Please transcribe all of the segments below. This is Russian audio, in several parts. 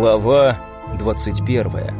Глава 21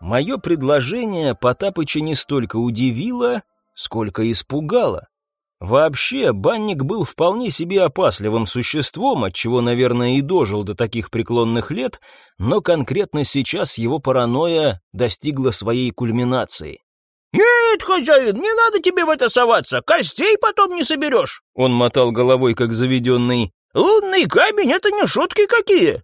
Мое предложение Потапыча не столько удивило, сколько испугало. Вообще, банник был вполне себе опасливым существом, отчего, наверное, и дожил до таких преклонных лет, но конкретно сейчас его паранойя достигла своей кульминации. «Нет, хозяин, не надо тебе в это соваться, костей потом не соберешь!» Он мотал головой, как заведенный. «Лунный камень — это не шутки какие!»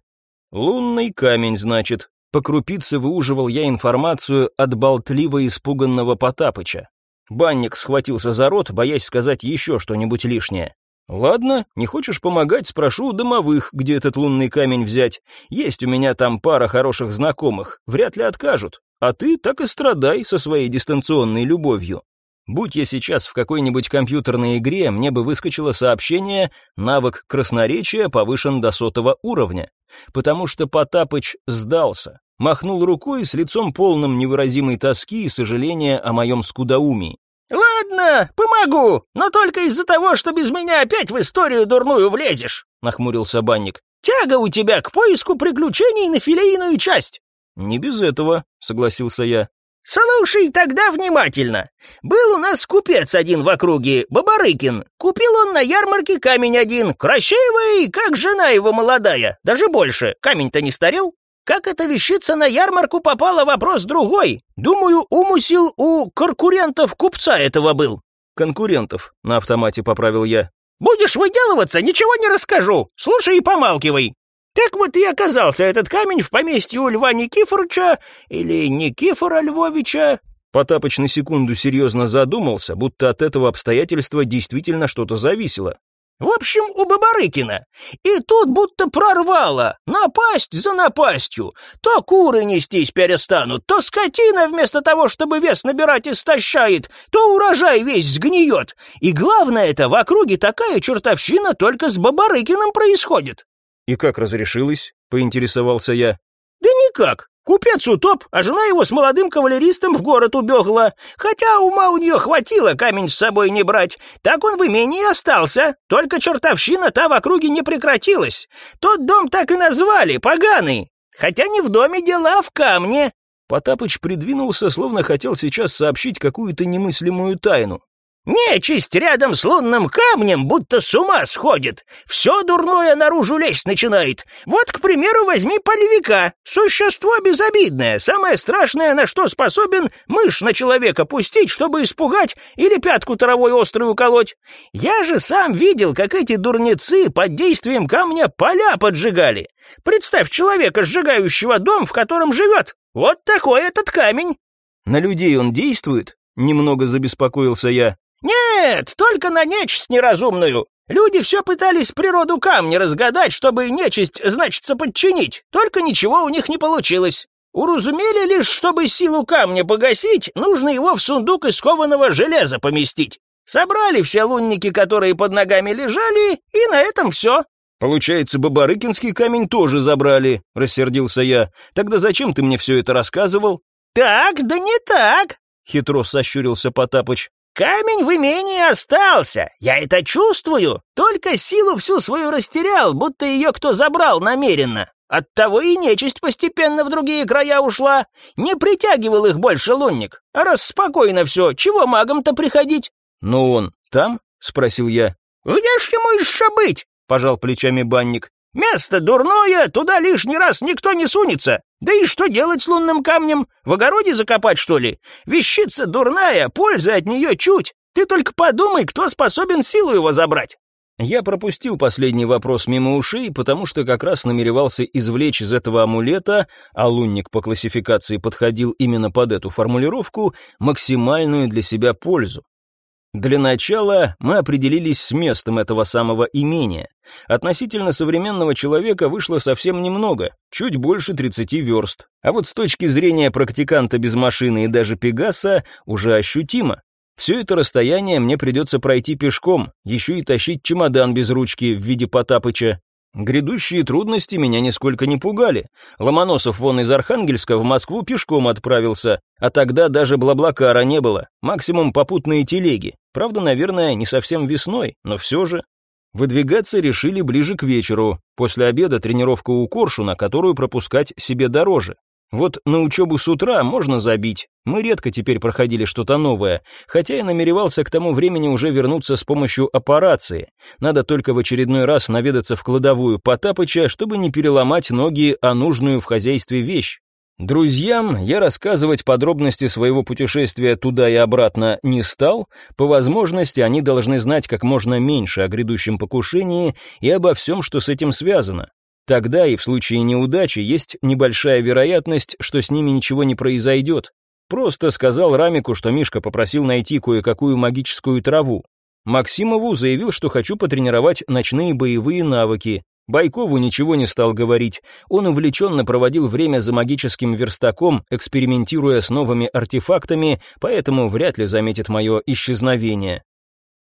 «Лунный камень, значит». По крупице выуживал я информацию от болтливо испуганного Потапыча. Банник схватился за рот, боясь сказать еще что-нибудь лишнее. «Ладно, не хочешь помогать, спрошу у домовых, где этот лунный камень взять. Есть у меня там пара хороших знакомых, вряд ли откажут. А ты так и страдай со своей дистанционной любовью. Будь я сейчас в какой-нибудь компьютерной игре, мне бы выскочило сообщение «Навык красноречия повышен до сотого уровня», потому что Потапыч сдался махнул рукой с лицом полным невыразимой тоски и сожаления о моем скудоумии. «Ладно, помогу, но только из-за того, что без меня опять в историю дурную влезешь», — нахмурился банник. «Тяга у тебя к поиску приключений на филейную часть». «Не без этого», — согласился я. «Слушай тогда внимательно. Был у нас купец один в округе, Бабарыкин. Купил он на ярмарке камень один, красивый, как жена его молодая, даже больше. Камень-то не старел. Как эта вещица на ярмарку попала, вопрос другой. Думаю, умысел у конкурентов купца этого был. Конкурентов, на автомате поправил я. Будешь выделываться, ничего не расскажу. Слушай и помалкивай. Так вот и оказался этот камень в поместье у Льва Никифоровича или Никифора Львовича. Потапыч на секунду серьезно задумался, будто от этого обстоятельства действительно что-то зависело. В общем, у Бабарыкина. И тут будто прорвало. Напасть за напастью. То куры нестись перестанут, то скотина вместо того, чтобы вес набирать, истощает, то урожай весь сгниет. И главное это, в округе такая чертовщина только с Бабарыкиным происходит. «И как разрешилось?» — поинтересовался я. «Да никак. Купец утоп, а жена его с молодым кавалеристом в город убегла. Хотя ума у нее хватило камень с собой не брать. Так он в имении остался. Только чертовщина та в округе не прекратилась. Тот дом так и назвали, поганый. Хотя не в доме дела, а в камне». Потапыч придвинулся, словно хотел сейчас сообщить какую-то немыслимую тайну. Нечисть рядом с лунным камнем будто с ума сходит. Все дурное наружу лезть начинает. Вот, к примеру, возьми полевика. Существо безобидное. Самое страшное, на что способен мышь на человека пустить, чтобы испугать или пятку травой острую уколоть. Я же сам видел, как эти дурнецы под действием камня поля поджигали. Представь человека, сжигающего дом, в котором живет. Вот такой этот камень. На людей он действует? Немного забеспокоился я. «Нет, только на нечисть неразумную. Люди все пытались природу камня разгадать, чтобы нечисть, значится, подчинить. Только ничего у них не получилось. Уразумели лишь, чтобы силу камня погасить, нужно его в сундук из кованого железа поместить. Собрали все лунники, которые под ногами лежали, и на этом все». «Получается, Бабарыкинский камень тоже забрали», — рассердился я. «Тогда зачем ты мне все это рассказывал?» «Так, да не так», — хитро сощурился Потапыч. Камень в имении остался, я это чувствую, только силу всю свою растерял, будто ее кто забрал намеренно. Оттого и нечисть постепенно в другие края ушла. Не притягивал их больше лунник. А раз спокойно все, чего магам-то приходить? «Ну он там?» — спросил я. «Где ж ему еще быть?» — пожал плечами банник. «Место дурное, туда лишний раз никто не сунется. Да и что делать с лунным камнем? В огороде закопать, что ли? Вещица дурная, пользы от нее чуть. Ты только подумай, кто способен силу его забрать. Я пропустил последний вопрос мимо ушей, потому что как раз намеревался извлечь из этого амулета, а лунник по классификации подходил именно под эту формулировку, максимальную для себя пользу. Для начала мы определились с местом этого самого имения. Относительно современного человека вышло совсем немного, чуть больше 30 верст. А вот с точки зрения практиканта без машины и даже Пегаса уже ощутимо. Все это расстояние мне придется пройти пешком, еще и тащить чемодан без ручки в виде Потапыча. Грядущие трудности меня нисколько не пугали. Ломоносов вон из Архангельска в Москву пешком отправился, а тогда даже Блаблакара не было, максимум попутные телеги. Правда, наверное, не совсем весной, но все же. Выдвигаться решили ближе к вечеру. После обеда тренировка у Коршуна, которую пропускать себе дороже. Вот на учебу с утра можно забить. Мы редко теперь проходили что-то новое, хотя и намеревался к тому времени уже вернуться с помощью операции. Надо только в очередной раз наведаться в кладовую Потапыча, чтобы не переломать ноги о нужную в хозяйстве вещь. Друзьям я рассказывать подробности своего путешествия туда и обратно не стал. По возможности они должны знать как можно меньше о грядущем покушении и обо всем, что с этим связано. Тогда и в случае неудачи есть небольшая вероятность, что с ними ничего не произойдет. Просто сказал Рамику, что Мишка попросил найти кое-какую магическую траву. Максимову заявил, что хочу потренировать ночные боевые навыки. Байкову ничего не стал говорить. Он увлеченно проводил время за магическим верстаком, экспериментируя с новыми артефактами, поэтому вряд ли заметит мое исчезновение.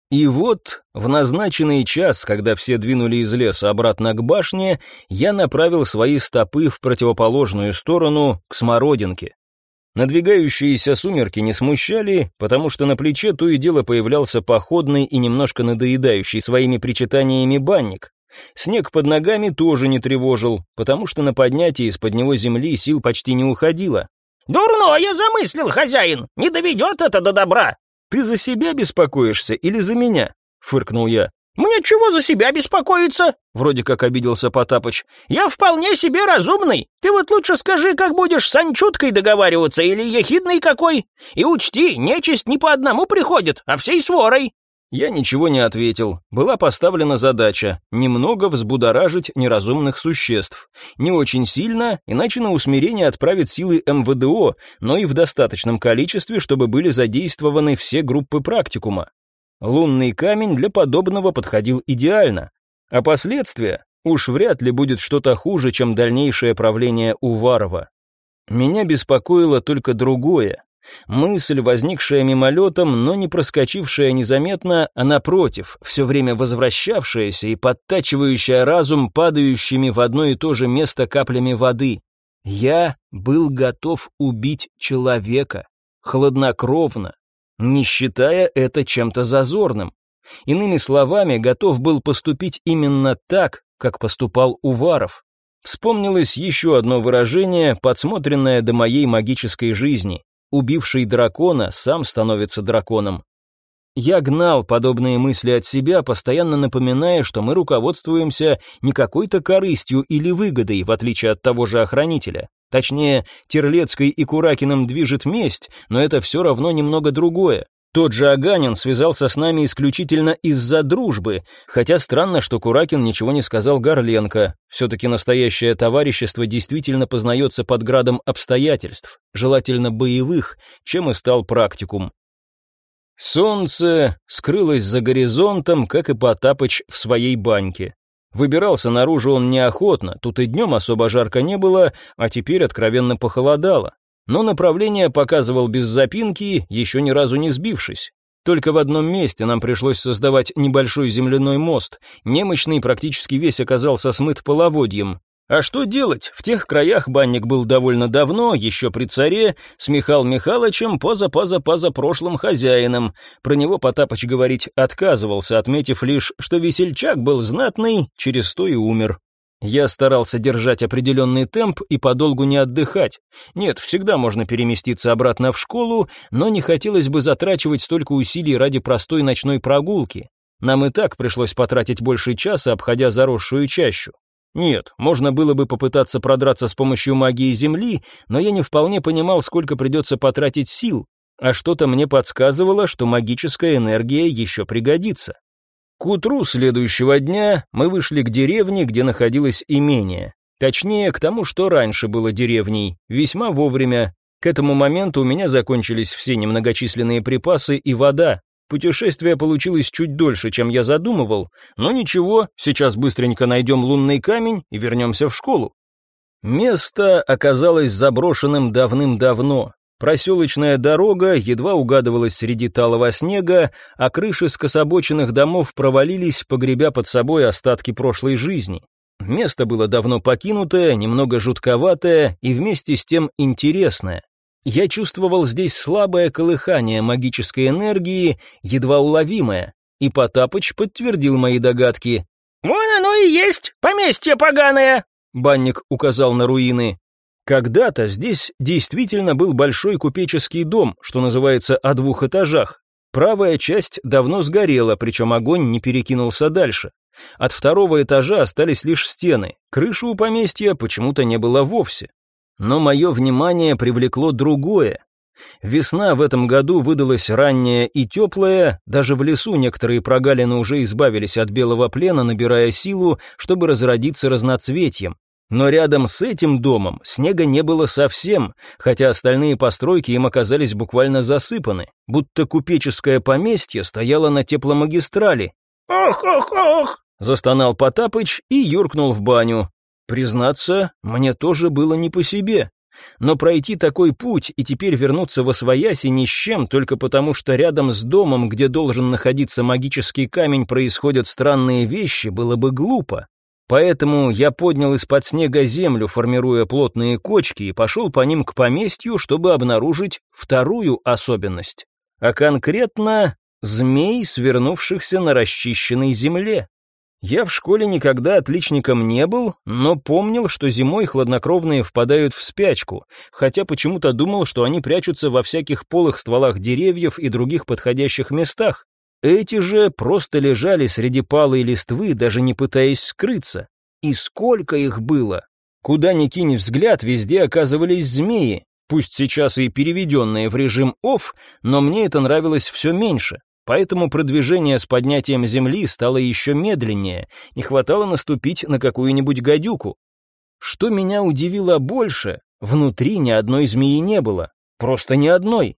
И вот, в назначенный час, когда все двинули из леса обратно к башне, я направил свои стопы в противоположную сторону, к Смородинке. Надвигающиеся сумерки не смущали, потому что на плече то и дело появлялся походный и немножко надоедающий своими причитаниями банник. Снег под ногами тоже не тревожил, потому что на поднятие из-под него земли сил почти не уходило. «Дурно я замыслил, хозяин! Не доведет это до добра!» «Ты за себя беспокоишься или за меня?» — фыркнул я. «Мне чего за себя беспокоиться?» — вроде как обиделся Потапыч. «Я вполне себе разумный. Ты вот лучше скажи, как будешь с Анчуткой договариваться или ехидный какой. И учти, нечисть не по одному приходит, а всей сворой». Я ничего не ответил. Была поставлена задача немного взбудоражить неразумных существ. Не очень сильно, иначе на усмирение отправят силы МВДО, но и в достаточном количестве, чтобы были задействованы все группы практикума. Лунный камень для подобного подходил идеально. А последствия? Уж вряд ли будет что-то хуже, чем дальнейшее правление Уварова. Меня беспокоило только другое. Мысль, возникшая мимолетом, но не проскочившая незаметно, а напротив, все время возвращавшаяся и подтачивающая разум падающими в одно и то же место каплями воды. Я был готов убить человека, хладнокровно, не считая это чем-то зазорным. Иными словами, готов был поступить именно так, как поступал Уваров. Вспомнилось еще одно выражение, подсмотренное до моей магической жизни убивший дракона сам становится драконом. Я гнал подобные мысли от себя, постоянно напоминая, что мы руководствуемся не какой-то корыстью или выгодой, в отличие от того же охранителя. Точнее, Терлецкой и Куракиным движет месть, но это все равно немного другое. Тот же Аганин связался с нами исключительно из-за дружбы, хотя странно, что Куракин ничего не сказал Горленко. Все-таки настоящее товарищество действительно познается под градом обстоятельств, желательно боевых, чем и стал практикум. Солнце скрылось за горизонтом, как и Потапыч в своей баньке. Выбирался наружу он неохотно, тут и днем особо жарко не было, а теперь откровенно похолодало но направление показывал без запинки, еще ни разу не сбившись. Только в одном месте нам пришлось создавать небольшой земляной мост, немощный практически весь оказался смыт половодьем. А что делать? В тех краях банник был довольно давно, еще при царе, с Михаил Михайловичем поза-поза-поза прошлым хозяином. Про него Потапыч говорить отказывался, отметив лишь, что весельчак был знатный, через то и умер. Я старался держать определенный темп и подолгу не отдыхать. Нет, всегда можно переместиться обратно в школу, но не хотелось бы затрачивать столько усилий ради простой ночной прогулки. Нам и так пришлось потратить больше часа, обходя заросшую чащу. Нет, можно было бы попытаться продраться с помощью магии Земли, но я не вполне понимал, сколько придется потратить сил, а что-то мне подсказывало, что магическая энергия еще пригодится. К утру следующего дня мы вышли к деревне, где находилось имение. Точнее, к тому, что раньше было деревней, весьма вовремя. К этому моменту у меня закончились все немногочисленные припасы и вода. Путешествие получилось чуть дольше, чем я задумывал, но ничего, сейчас быстренько найдем лунный камень и вернемся в школу. Место оказалось заброшенным давным-давно. Проселочная дорога едва угадывалась среди талого снега, а крыши скособоченных домов провалились, погребя под собой остатки прошлой жизни. Место было давно покинутое, немного жутковатое и вместе с тем интересное. Я чувствовал здесь слабое колыхание магической энергии, едва уловимое. и Потапыч подтвердил мои догадки. «Вон оно и есть, поместье поганое!» Банник указал на руины. Когда-то здесь действительно был большой купеческий дом, что называется, о двух этажах. Правая часть давно сгорела, причем огонь не перекинулся дальше. От второго этажа остались лишь стены, крыши у поместья почему-то не было вовсе. Но мое внимание привлекло другое. Весна в этом году выдалась ранняя и теплая, даже в лесу некоторые прогалины уже избавились от белого плена, набирая силу, чтобы разродиться разноцветьем. Но рядом с этим домом снега не было совсем, хотя остальные постройки им оказались буквально засыпаны, будто купеческое поместье стояло на тепломагистрали. «Ох-ох-ох!» — застонал Потапыч и юркнул в баню. Признаться, мне тоже было не по себе. Но пройти такой путь и теперь вернуться во свояси ни с чем, только потому что рядом с домом, где должен находиться магический камень, происходят странные вещи, было бы глупо. Поэтому я поднял из-под снега землю, формируя плотные кочки, и пошел по ним к поместью, чтобы обнаружить вторую особенность. А конкретно змей, свернувшихся на расчищенной земле. Я в школе никогда отличником не был, но помнил, что зимой хладнокровные впадают в спячку, хотя почему-то думал, что они прячутся во всяких полых стволах деревьев и других подходящих местах. Эти же просто лежали среди палой листвы, даже не пытаясь скрыться. И сколько их было! Куда ни кинь взгляд, везде оказывались змеи, пусть сейчас и переведенные в режим «офф», но мне это нравилось все меньше. Поэтому продвижение с поднятием земли стало еще медленнее, не хватало наступить на какую-нибудь гадюку. Что меня удивило больше, внутри ни одной змеи не было, просто ни одной.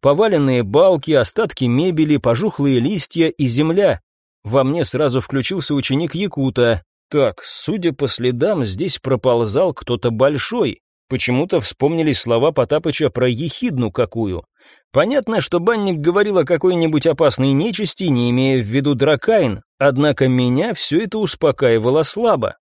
Поваленные балки, остатки мебели, пожухлые листья и земля. Во мне сразу включился ученик Якута. Так, судя по следам, здесь проползал кто-то большой. Почему-то вспомнились слова Потапыча про ехидну какую. Понятно, что банник говорил о какой-нибудь опасной нечисти, не имея в виду дракайн, однако меня все это успокаивало слабо.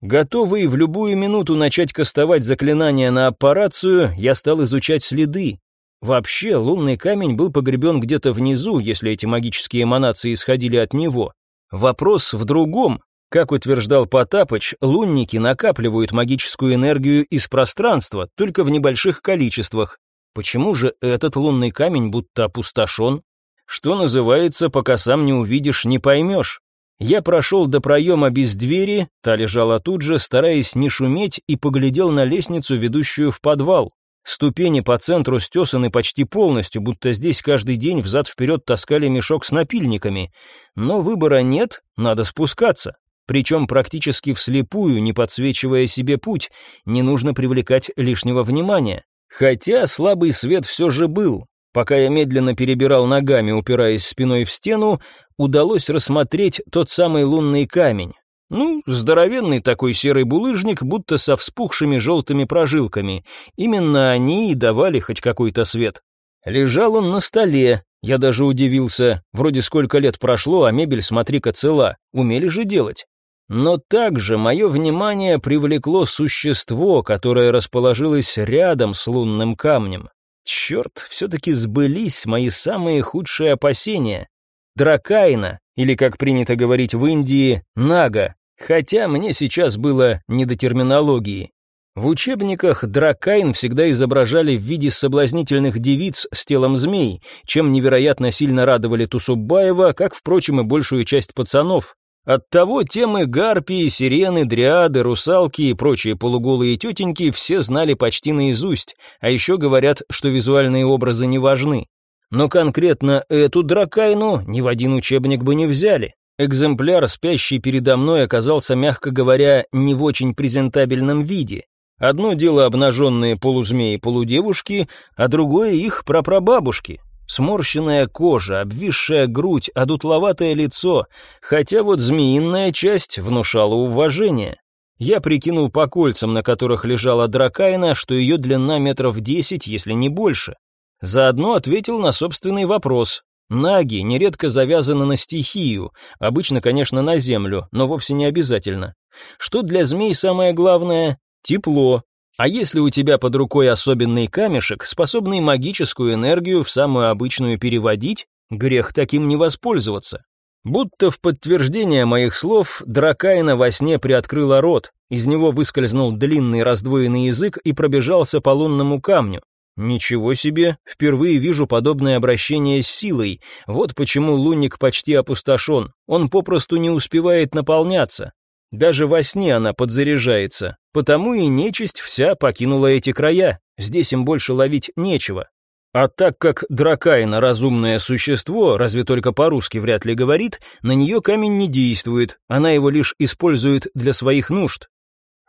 Готовый в любую минуту начать кастовать заклинания на аппарацию, я стал изучать следы. Вообще, лунный камень был погребен где-то внизу, если эти магические эманации исходили от него. Вопрос в другом. Как утверждал Потапыч, лунники накапливают магическую энергию из пространства, только в небольших количествах. Почему же этот лунный камень будто опустошен? Что называется, пока сам не увидишь, не поймешь. Я прошел до проема без двери, та лежала тут же, стараясь не шуметь, и поглядел на лестницу, ведущую в подвал. Ступени по центру стесаны почти полностью, будто здесь каждый день взад-вперед таскали мешок с напильниками. Но выбора нет, надо спускаться. Причем практически вслепую, не подсвечивая себе путь, не нужно привлекать лишнего внимания. Хотя слабый свет все же был. Пока я медленно перебирал ногами, упираясь спиной в стену, удалось рассмотреть тот самый лунный камень. Ну, здоровенный такой серый булыжник, будто со вспухшими желтыми прожилками. Именно они и давали хоть какой-то свет. Лежал он на столе. Я даже удивился. Вроде сколько лет прошло, а мебель, смотри-ка, цела. Умели же делать. Но также мое внимание привлекло существо, которое расположилось рядом с лунным камнем. Черт, все-таки сбылись мои самые худшие опасения. Дракайна, или, как принято говорить в Индии, Нага, Хотя мне сейчас было не до терминологии. В учебниках дракайн всегда изображали в виде соблазнительных девиц с телом змей, чем невероятно сильно радовали Тусубаева, как, впрочем, и большую часть пацанов. Оттого темы гарпии, сирены, дриады, русалки и прочие полуголые тетеньки все знали почти наизусть, а еще говорят, что визуальные образы не важны. Но конкретно эту дракайну ни в один учебник бы не взяли. Экземпляр, спящий передо мной, оказался, мягко говоря, не в очень презентабельном виде. Одно дело обнаженные полузмеи-полудевушки, а другое их прапрабабушки. Сморщенная кожа, обвисшая грудь, одутловатое лицо, хотя вот змеиная часть внушала уважение. Я прикинул по кольцам, на которых лежала дракайна, что ее длина метров десять, если не больше. Заодно ответил на собственный вопрос, Наги нередко завязаны на стихию, обычно, конечно, на землю, но вовсе не обязательно. Что для змей самое главное? Тепло. А если у тебя под рукой особенный камешек, способный магическую энергию в самую обычную переводить, грех таким не воспользоваться. Будто в подтверждение моих слов, Дракайна во сне приоткрыла рот, из него выскользнул длинный раздвоенный язык и пробежался по лунному камню. Ничего себе, впервые вижу подобное обращение с силой. Вот почему лунник почти опустошен. Он попросту не успевает наполняться. Даже во сне она подзаряжается. Потому и нечисть вся покинула эти края. Здесь им больше ловить нечего. А так как Дракайна разумное существо, разве только по-русски вряд ли говорит, на нее камень не действует, она его лишь использует для своих нужд.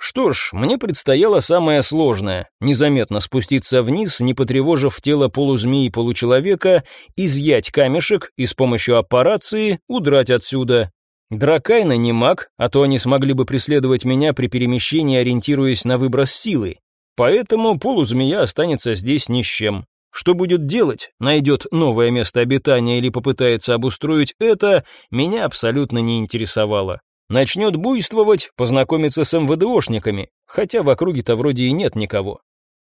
Что ж, мне предстояло самое сложное – незаметно спуститься вниз, не потревожив тело полузмеи получеловека, изъять камешек и с помощью аппарации удрать отсюда. Дракайна не маг, а то они смогли бы преследовать меня при перемещении, ориентируясь на выброс силы. Поэтому полузмея останется здесь ни с чем. Что будет делать? Найдет новое место обитания или попытается обустроить это, меня абсолютно не интересовало. Начнет буйствовать, познакомиться с МВДОшниками, хотя в округе-то вроде и нет никого.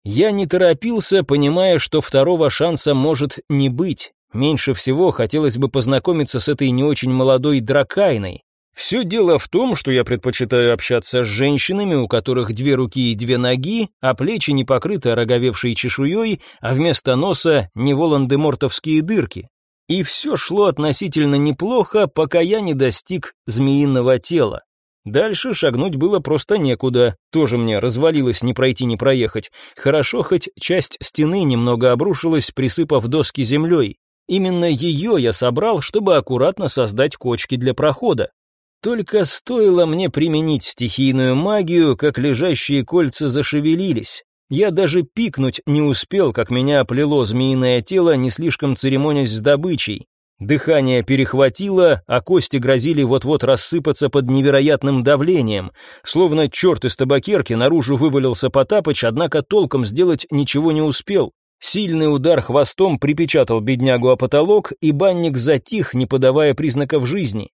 Я не торопился, понимая, что второго шанса может не быть. Меньше всего хотелось бы познакомиться с этой не очень молодой дракайной. Все дело в том, что я предпочитаю общаться с женщинами, у которых две руки и две ноги, а плечи не покрыты роговевшей чешуей, а вместо носа не волан-де-мортовские дырки. И все шло относительно неплохо, пока я не достиг змеиного тела. Дальше шагнуть было просто некуда, тоже мне развалилось не пройти, не проехать. Хорошо, хоть часть стены немного обрушилась, присыпав доски землей. Именно ее я собрал, чтобы аккуратно создать кочки для прохода. Только стоило мне применить стихийную магию, как лежащие кольца зашевелились. Я даже пикнуть не успел, как меня оплело змеиное тело, не слишком церемонясь с добычей. Дыхание перехватило, а кости грозили вот-вот рассыпаться под невероятным давлением. Словно черт из табакерки наружу вывалился Потапыч, однако толком сделать ничего не успел. Сильный удар хвостом припечатал беднягу о потолок, и банник затих, не подавая признаков жизни.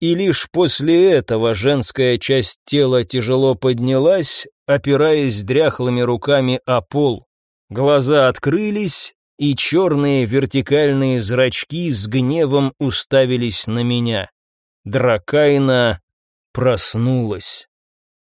И лишь после этого женская часть тела тяжело поднялась, опираясь дряхлыми руками о пол. Глаза открылись, и черные вертикальные зрачки с гневом уставились на меня. Дракайна проснулась.